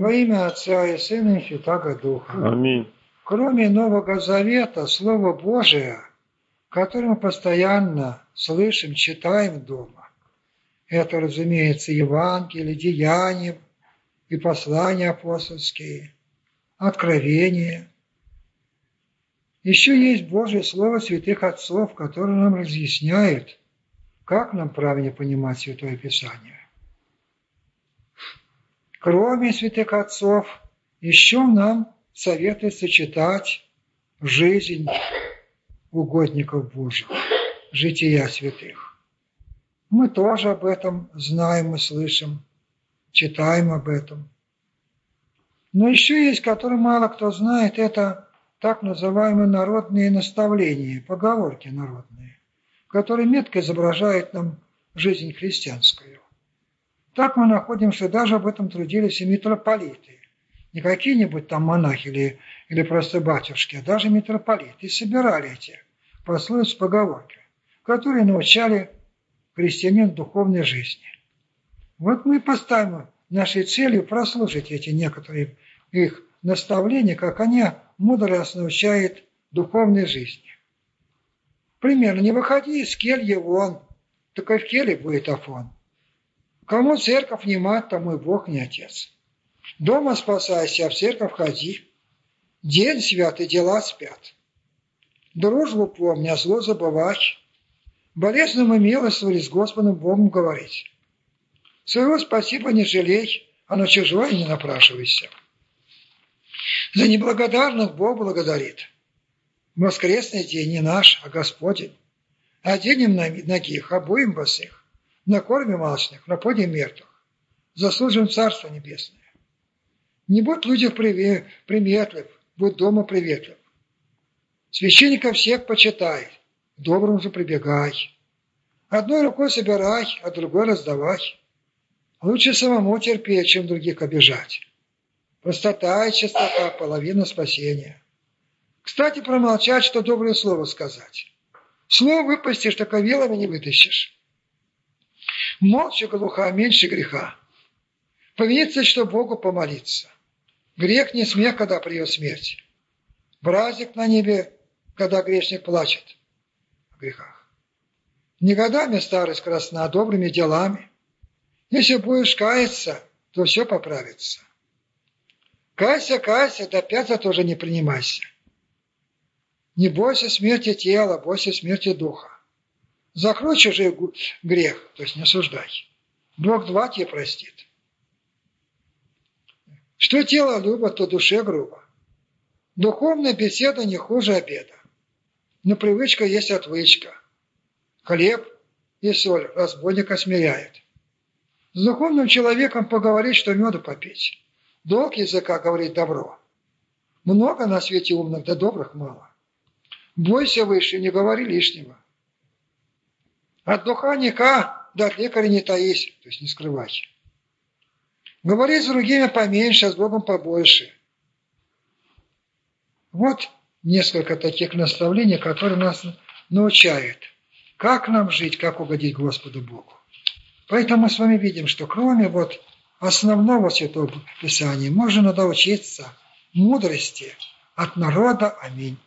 Во имя Отца и Сына и Святаго Духа. Аминь. Кроме Нового Завета, Слово Божие, которое мы постоянно слышим, читаем дома, это, разумеется, Евангелие, Деяния и послания апостольские, Откровение. Еще есть Божье Слово святых отцов, которое нам разъясняет, как нам правильно понимать Святое Писание. Кроме святых отцов, еще нам советуется читать жизнь угодников Божьих, жития святых. Мы тоже об этом знаем и слышим, читаем об этом. Но еще есть, который мало кто знает, это так называемые народные наставления, поговорки народные, которые метко изображают нам жизнь христианскую. Так мы находим, что даже об этом трудились и митрополиты. Не какие-нибудь там монахи или, или просто батюшки, а даже митрополиты. И собирали эти пословицы поговорки, которые научали христианин духовной жизни. Вот мы поставим нашей целью прослушать эти некоторые их наставления, как они мудро нас научают духовной жизни. Примерно, не выходи из кельи вон, только в келье будет Афон. Кому церковь не мать, тому и Бог не отец. Дома спасайся, а в церковь ходи. День святый, дела спят. Дружбу помни, а зло забывать. И милостивали с Господом Богом говорить. Своего спасибо не жалей, а на чужое не напрашивайся. За неблагодарных Бог благодарит. Воскресный день не наш, а Господень. Оденем ногих, обоим босых накормим алчных, наподим мертвых, заслужим Царство Небесное. Не будь людях приметлив, будь дома приветлив. Священника всех почитай, к доброму же прибегай. Одной рукой собирай, а другой раздавай. Лучше самому терпеть, чем других обижать. Простота и чистота – половина спасения. Кстати, промолчать, что доброе слово сказать. Слово выпустишь, так вилами не вытащишь. Молча глуха, меньше греха. Повиниться, что Богу помолиться. Грех не смех, когда придет смерть. Праздник на небе, когда грешник плачет о грехах. Не годами старость красна, а добрыми делами. Если будешь каяться, то все поправится. Кайся, кайся, да опять за тоже не принимайся. Не бойся смерти тела, бойся смерти духа. Закрой чужой грех, то есть не осуждай. Бог два тебе простит. Что тело любит, то душе грубо. Духовная беседа не хуже обеда. Но привычка есть отвычка. Хлеб и соль разбойника смиряет. С духовным человеком поговорить, что меду попить. Долг языка говорит добро. Много на свете умных, да добрых мало. Бойся выше, не говори лишнего. От духовника до лекаря не таись, то есть не скрывать. Говорить с другими поменьше, с Богом побольше. Вот несколько таких наставлений, которые нас научают, как нам жить, как угодить Господу Богу. Поэтому мы с вами видим, что кроме вот основного Святого Писания можно надо учиться мудрости от народа. Аминь.